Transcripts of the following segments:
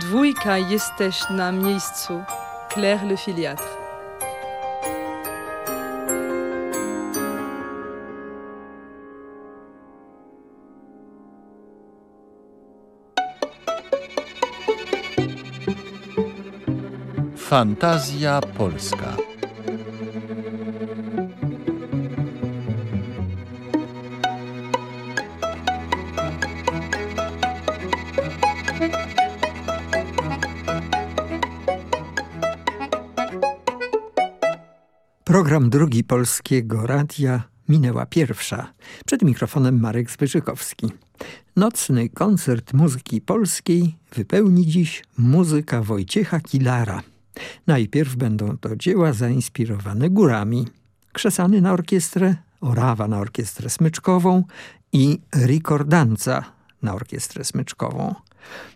Dwójka jesteś na miejscu. Claire le filiatre. Fantazja Polska. Program drugi Polskiego Radia minęła pierwsza. Przed mikrofonem Marek Zwyżykowski. Nocny koncert muzyki polskiej wypełni dziś muzyka Wojciecha Kilara. Najpierw będą to dzieła zainspirowane górami. Krzesany na orkiestrę, orawa na orkiestrę smyczkową i rikordanza na orkiestrę smyczkową.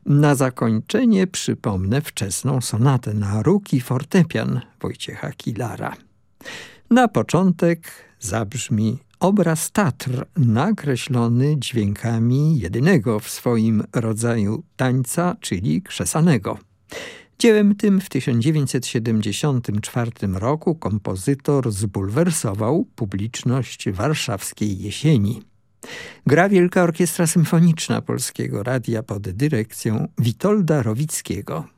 Na zakończenie przypomnę wczesną sonatę na róg i fortepian Wojciecha Kilara. Na początek zabrzmi obraz Tatr nakreślony dźwiękami jedynego w swoim rodzaju tańca, czyli krzesanego. Dziełem tym w 1974 roku kompozytor zbulwersował publiczność warszawskiej jesieni. Gra Wielka Orkiestra Symfoniczna Polskiego Radia pod dyrekcją Witolda Rowickiego.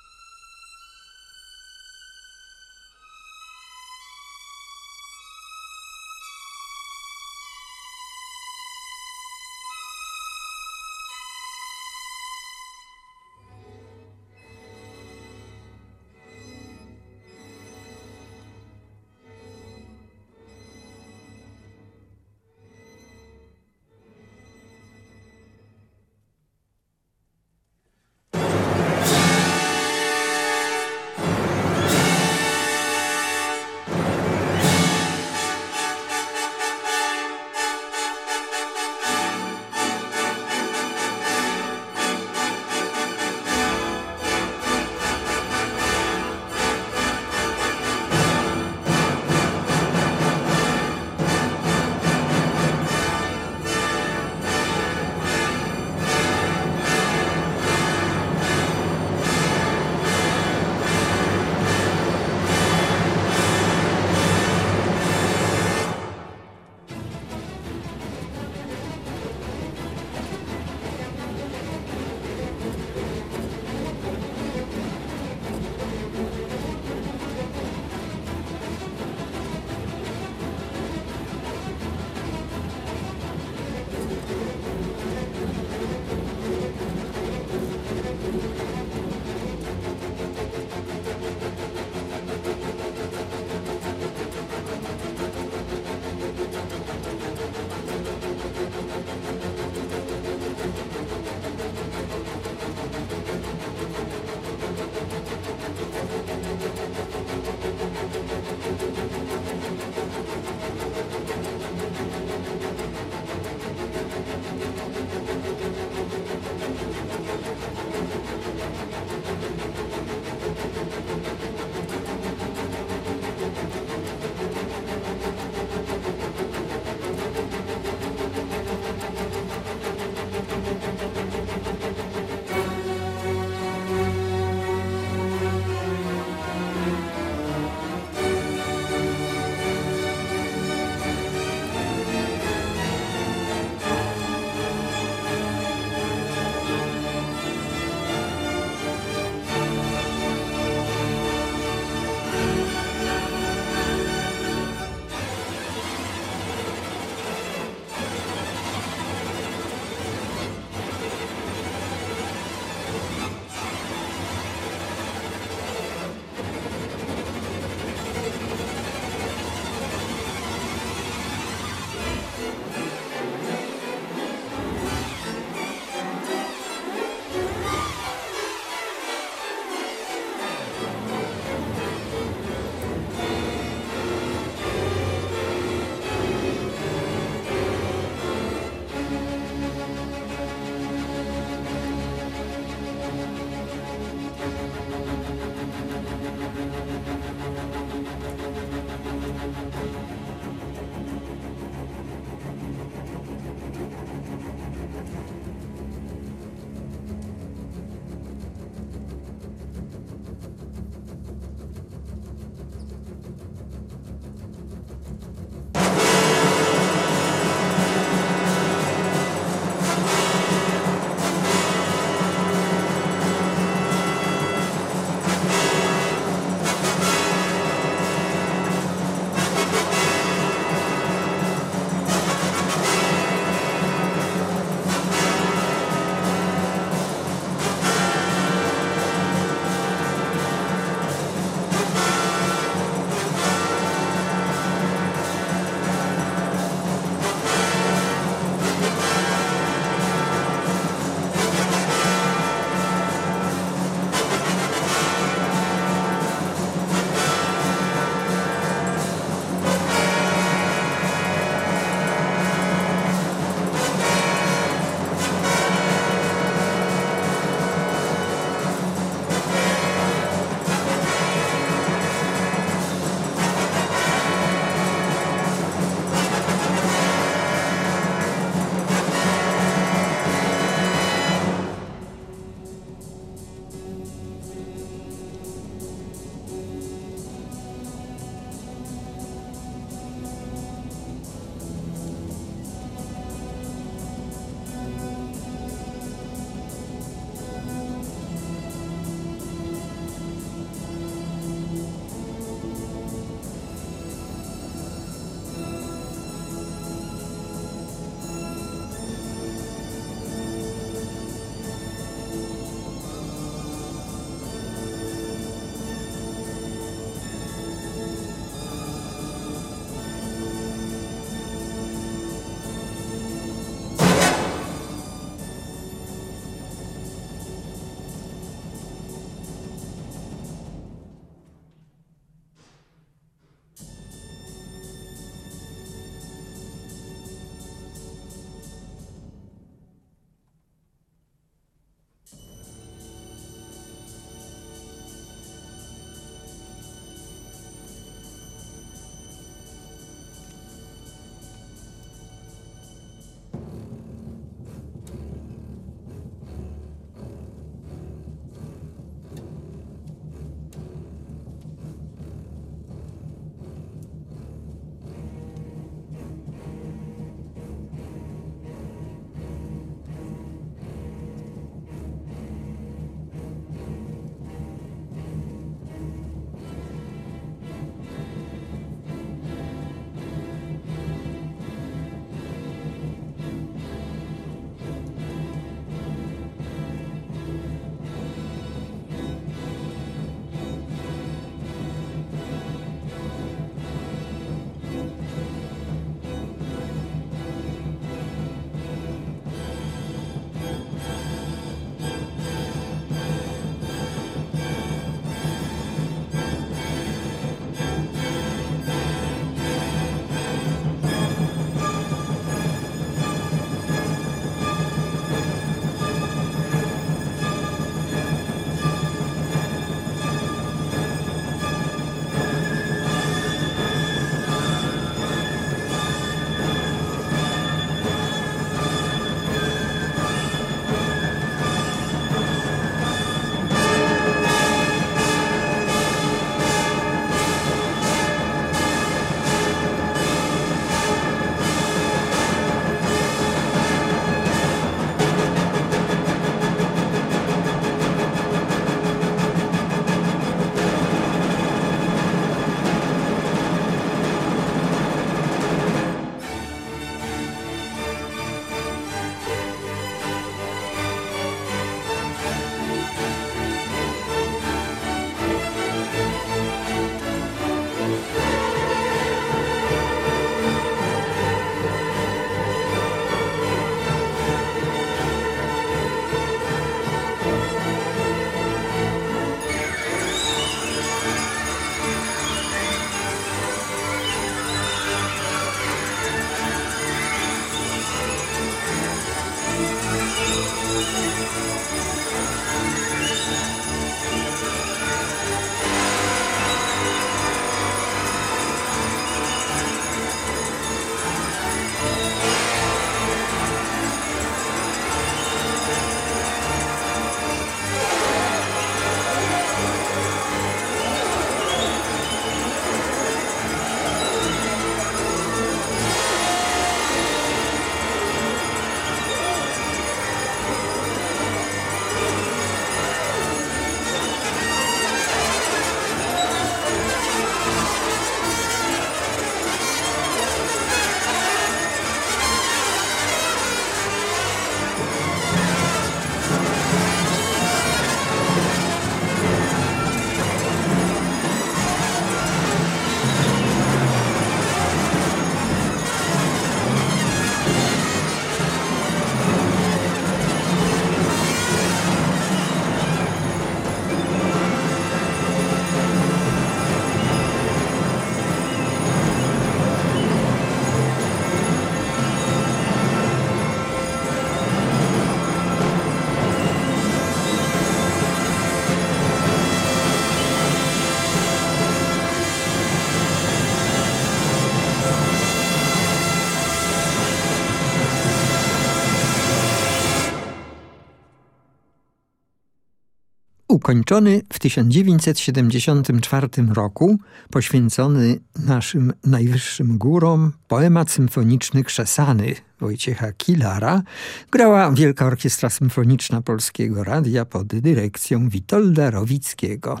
Ukończony w 1974 roku, poświęcony naszym najwyższym górom, poemat symfoniczny Krzesany Wojciecha Kilara, grała Wielka Orkiestra Symfoniczna Polskiego Radia pod dyrekcją Witolda Rowickiego.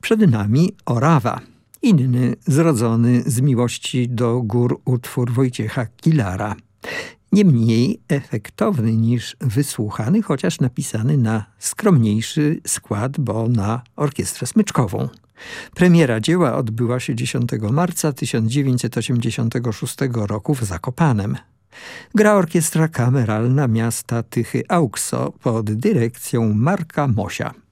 Przed nami Orawa, inny zrodzony z miłości do gór utwór Wojciecha Kilara nie mniej efektowny niż wysłuchany, chociaż napisany na skromniejszy skład, bo na orkiestrę smyczkową. Premiera dzieła odbyła się 10 marca 1986 roku w Zakopanem. Gra orkiestra kameralna miasta Tychy Aukso pod dyrekcją Marka Mosia.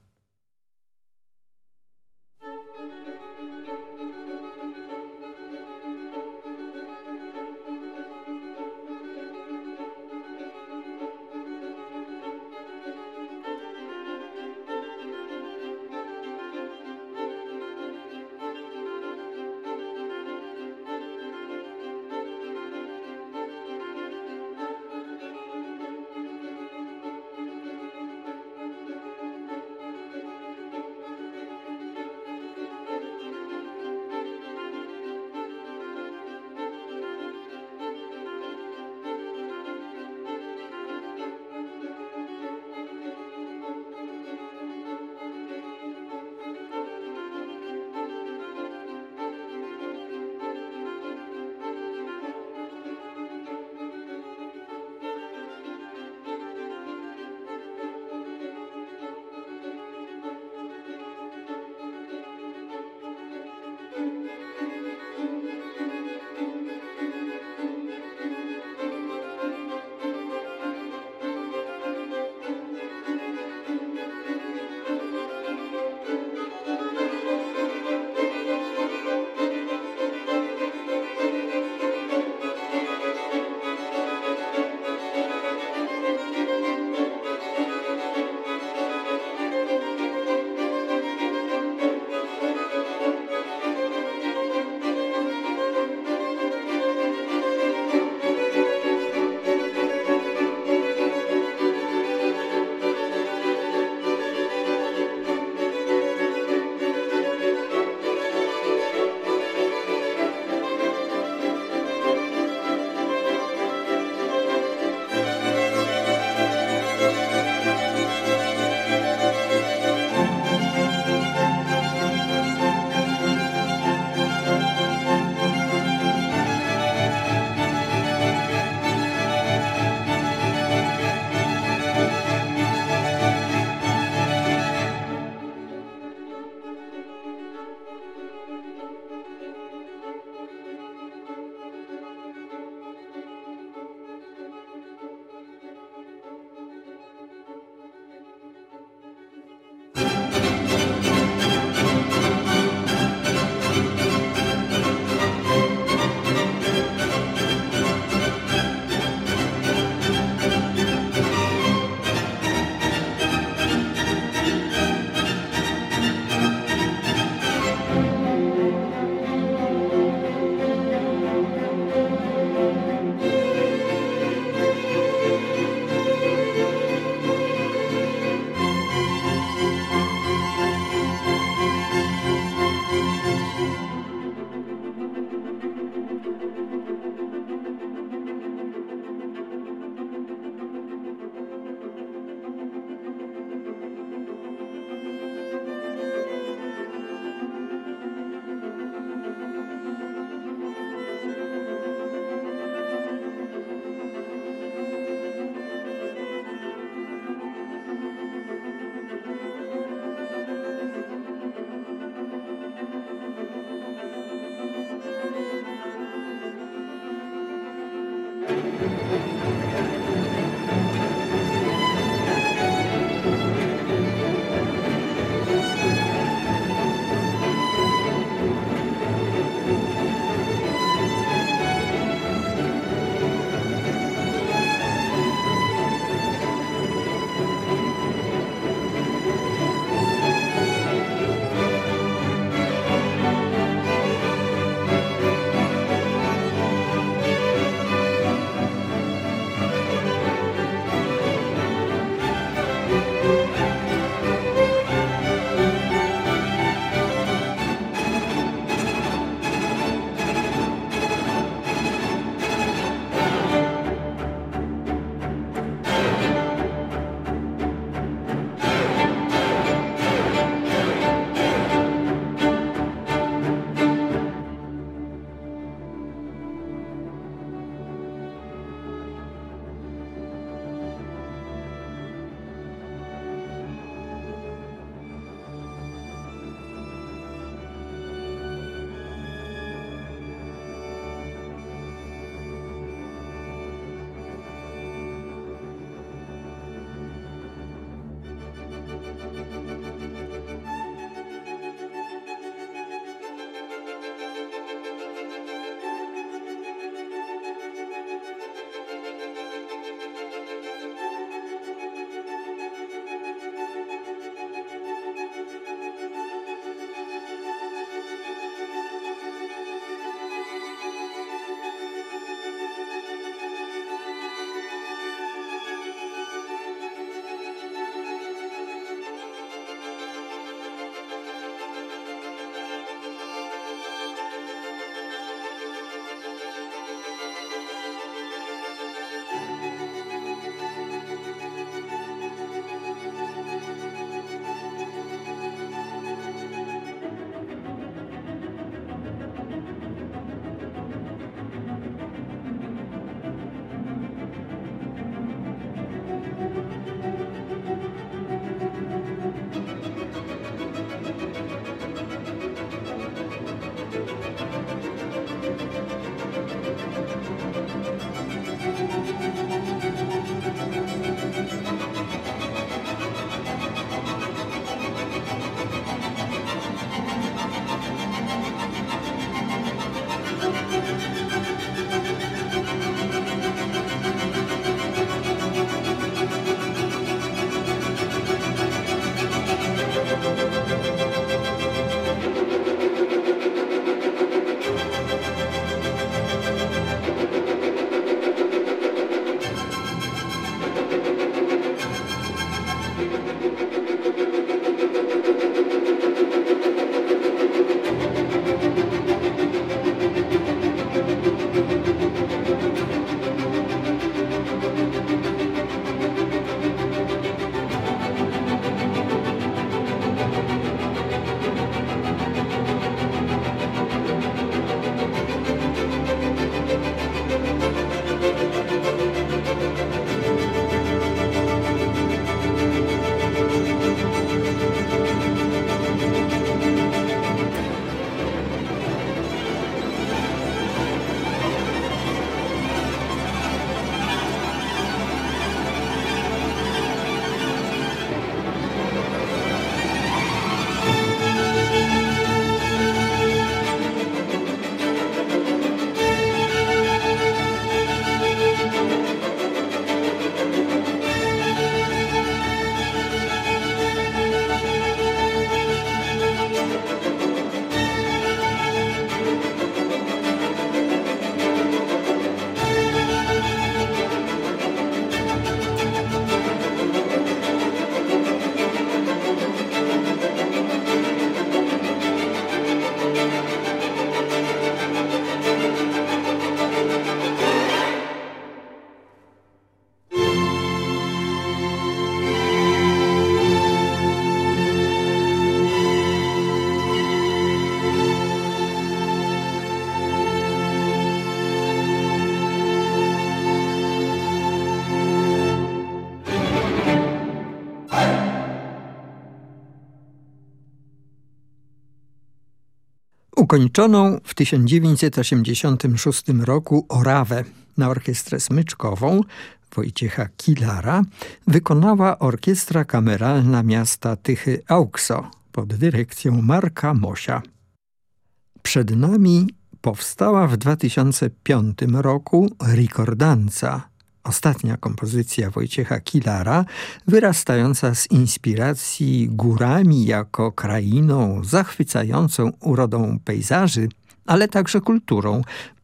Ukończoną w 1986 roku orawę na orkiestrę smyczkową Wojciecha Kilara wykonała Orkiestra Kameralna Miasta Tychy Aukso pod dyrekcją Marka Mosia. Przed nami powstała w 2005 roku Ricordanza Ostatnia kompozycja Wojciecha Kilara, wyrastająca z inspiracji górami jako krainą zachwycającą urodą pejzaży, ale także kulturą,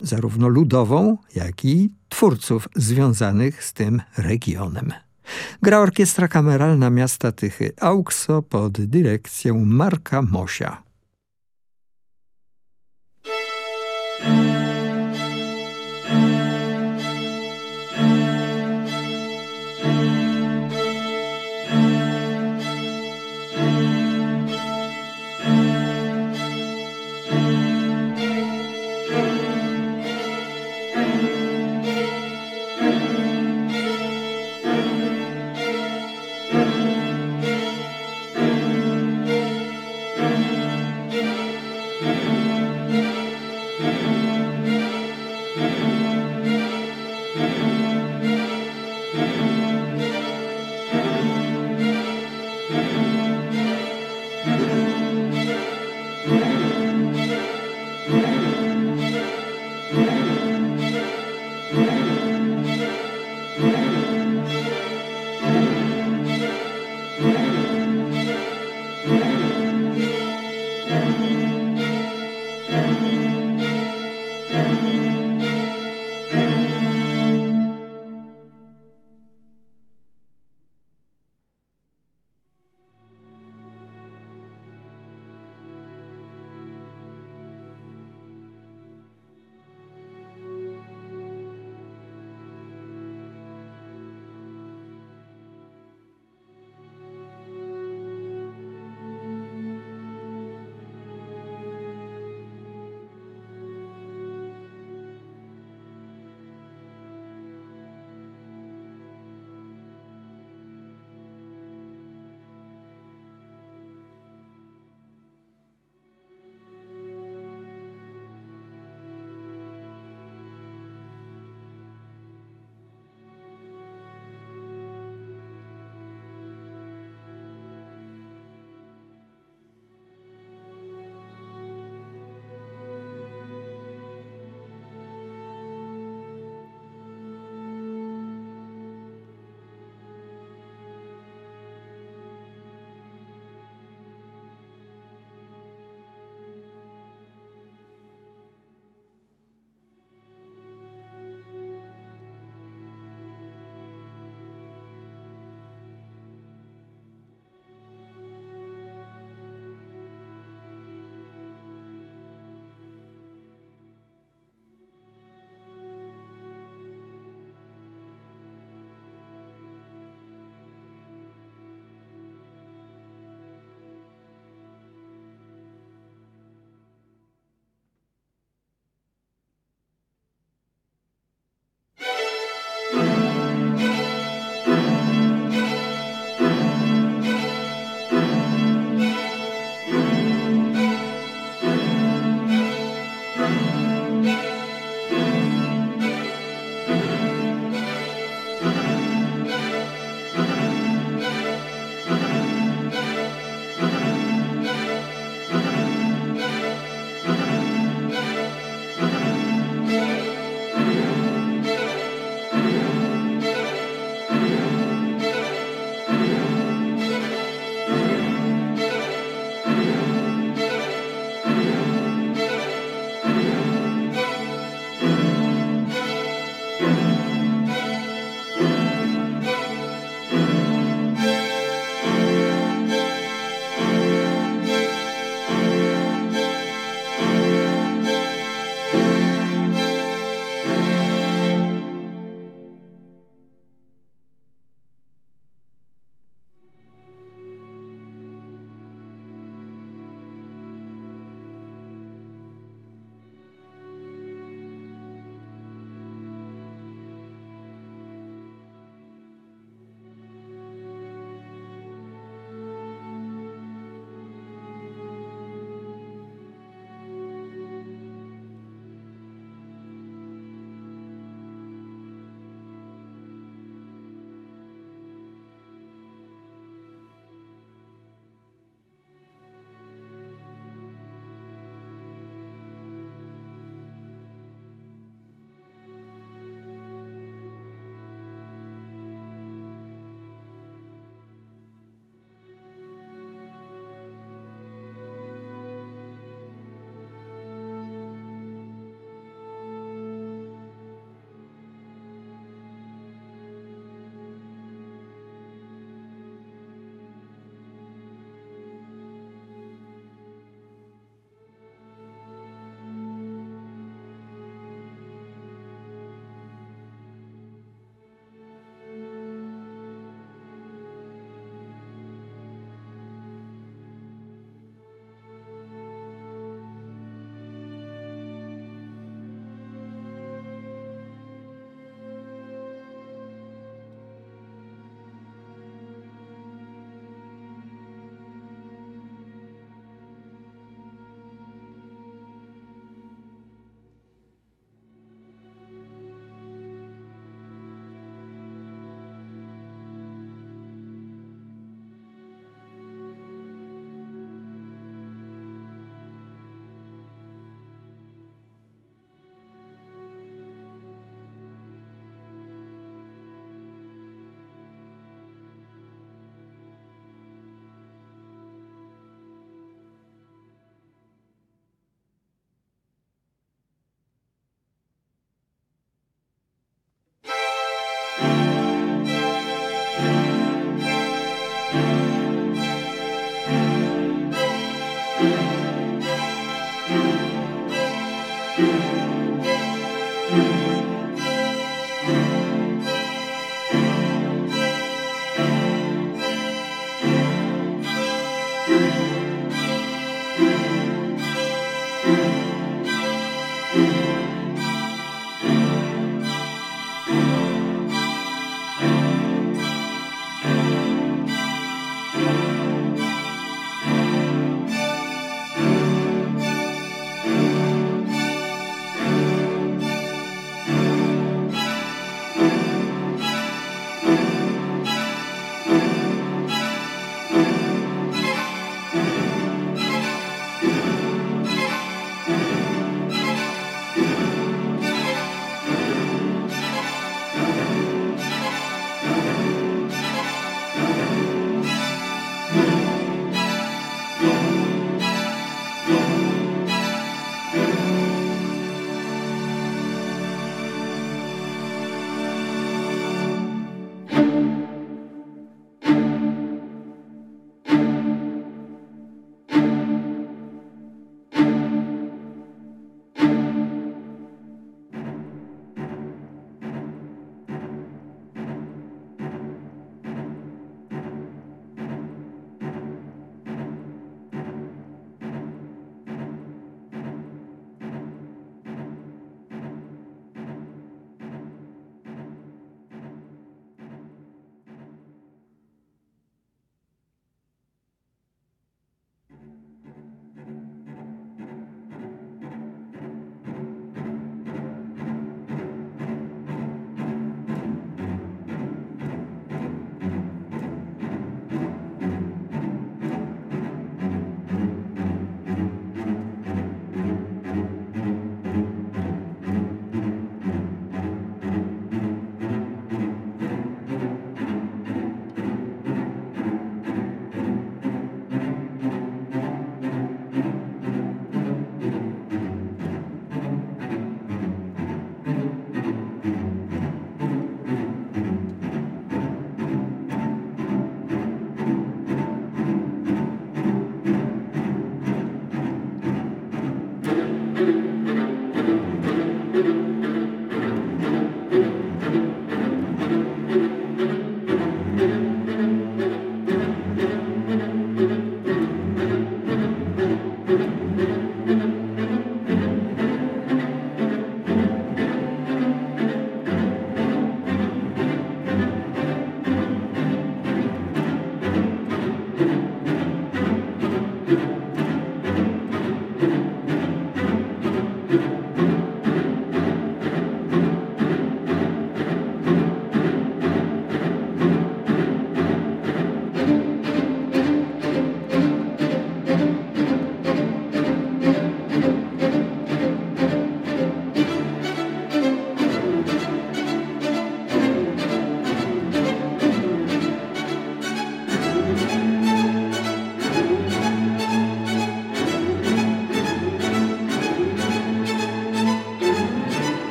zarówno ludową, jak i twórców związanych z tym regionem. Gra Orkiestra Kameralna Miasta Tychy Aukso pod dyrekcją Marka Mosia.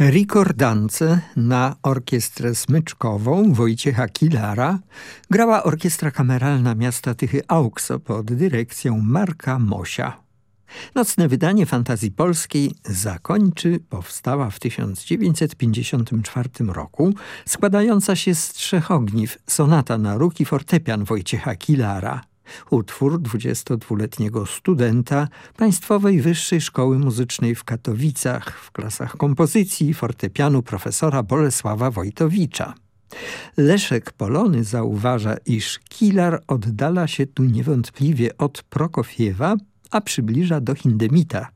Rikordance na orkiestrę smyczkową Wojciecha Kilara grała Orkiestra Kameralna Miasta Tychy Aukso pod dyrekcją Marka Mosia. Nocne wydanie fantazji polskiej zakończy powstała w 1954 roku, składająca się z trzech ogniw sonata na ruki fortepian Wojciecha Kilara. Utwór 22-letniego studenta Państwowej Wyższej Szkoły Muzycznej w Katowicach w klasach kompozycji i fortepianu profesora Bolesława Wojtowicza. Leszek Polony zauważa, iż Kilar oddala się tu niewątpliwie od Prokofiewa, a przybliża do Hindemita,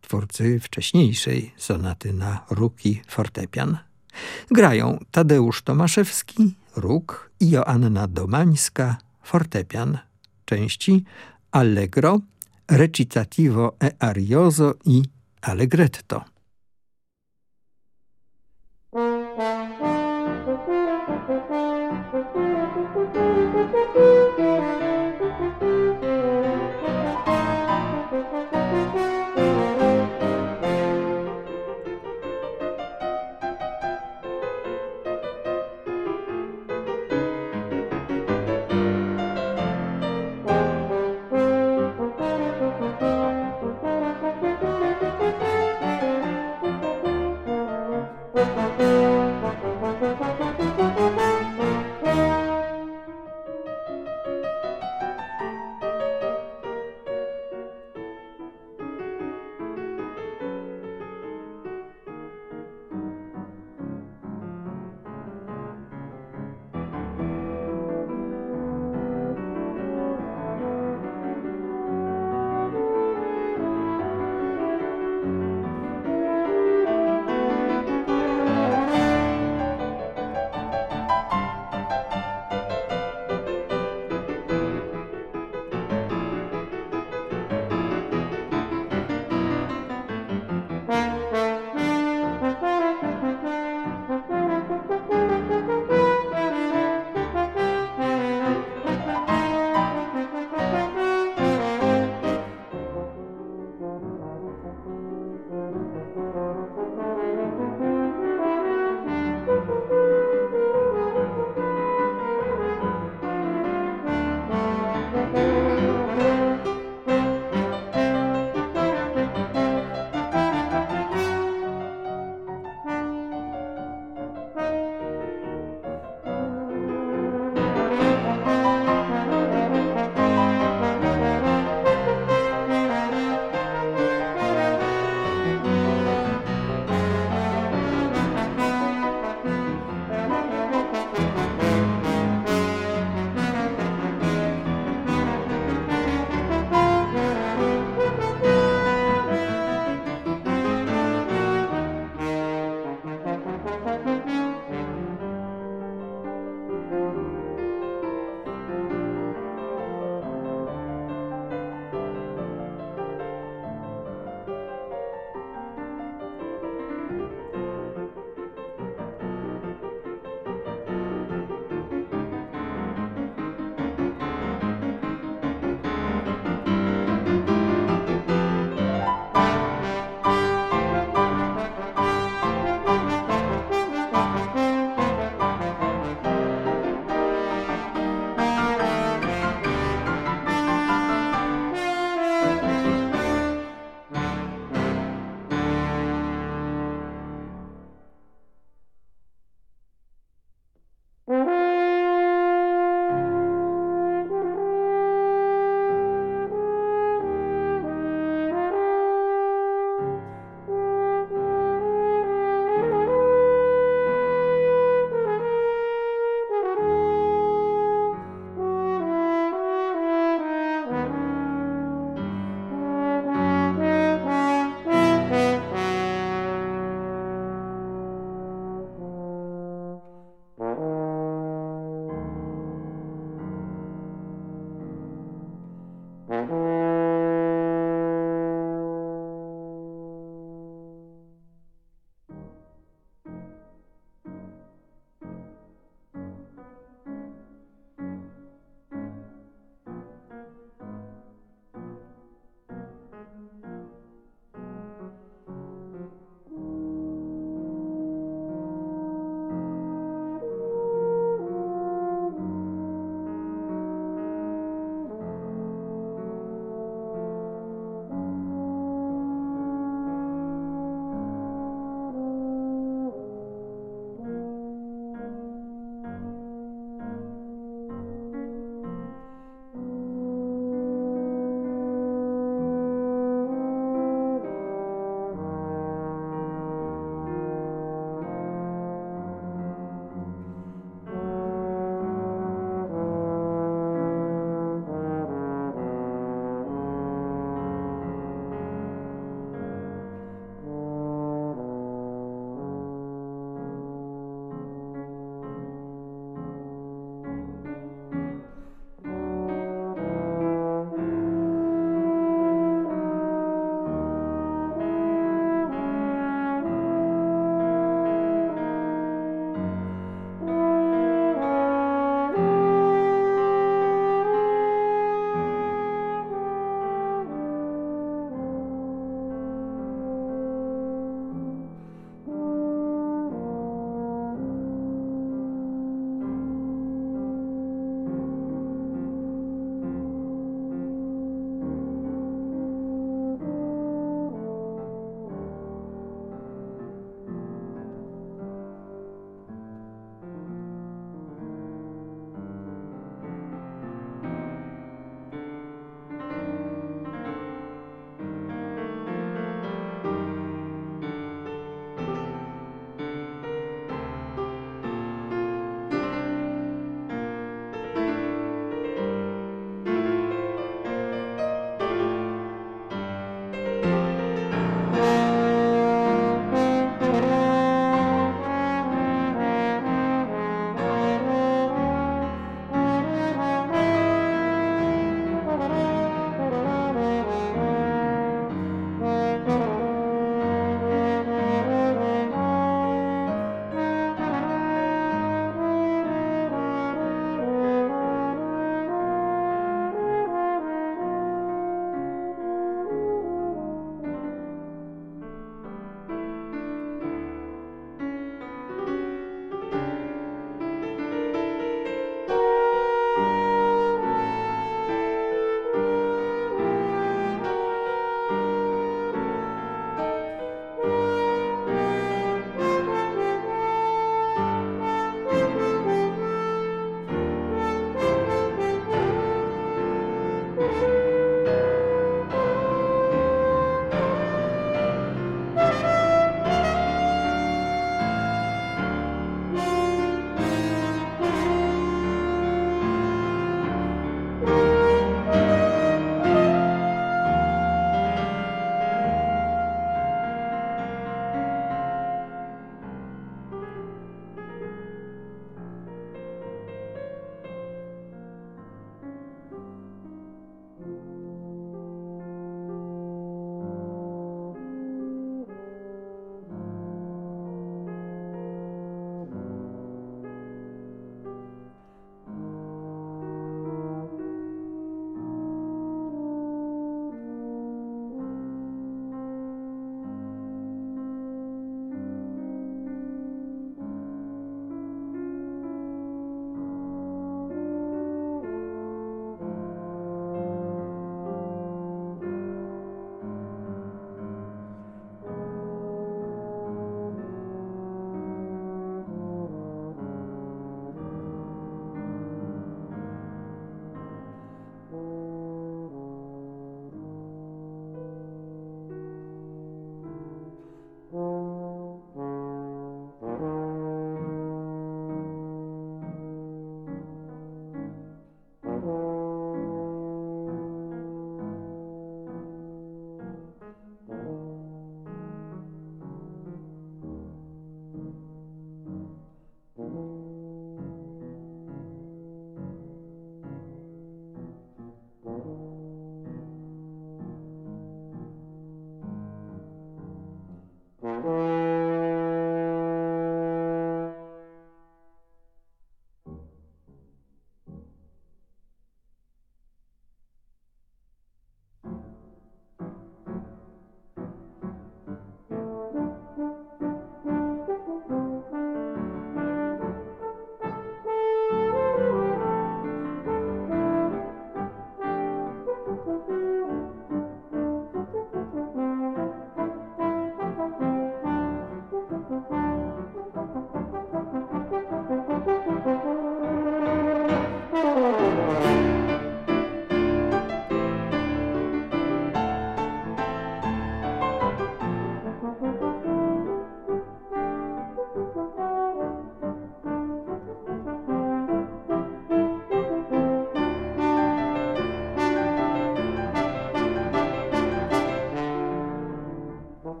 twórcy wcześniejszej sonaty na ruki fortepian. Grają Tadeusz Tomaszewski, róg i Joanna Domańska, fortepian części Allegro, Recitativo e Arioso i Allegretto.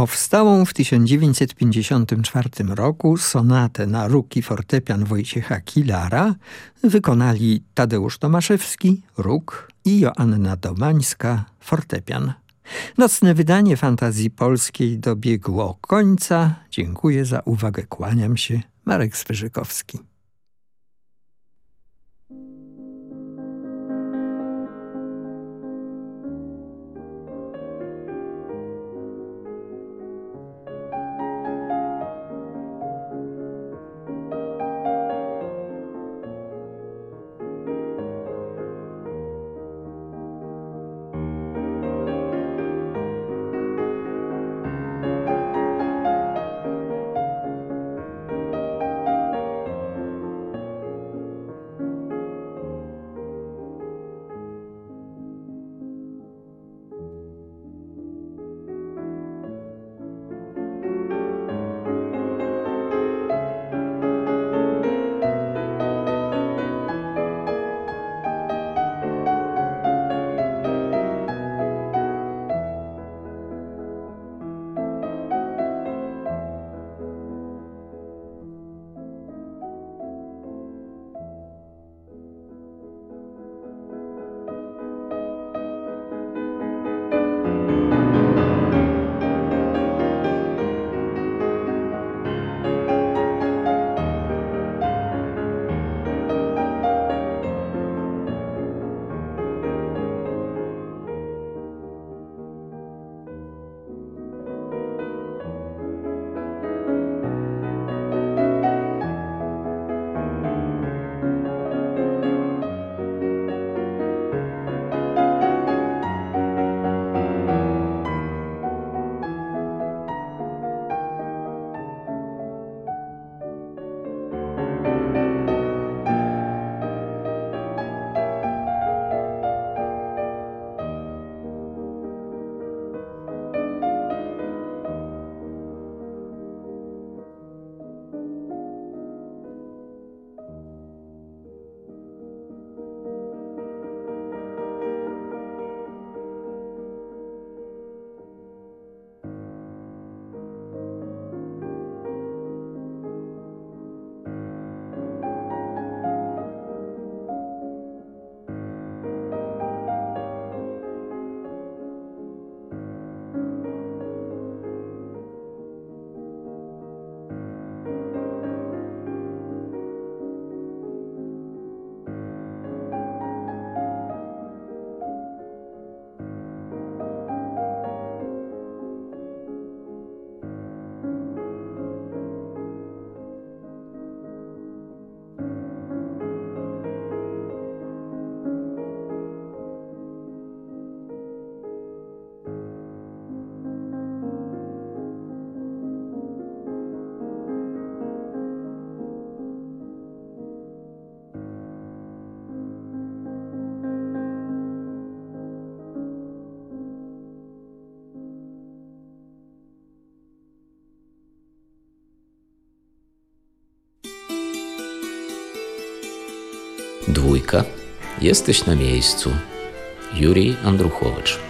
Powstałą w 1954 roku sonatę na róg i fortepian Wojciecha Kilara wykonali Tadeusz Tomaszewski, róg i Joanna Domańska, fortepian. Nocne wydanie fantazji polskiej dobiegło końca. Dziękuję za uwagę, kłaniam się. Marek Swyżykowski. Dwójka. Jesteś na miejscu. Jurij Andruchowicz.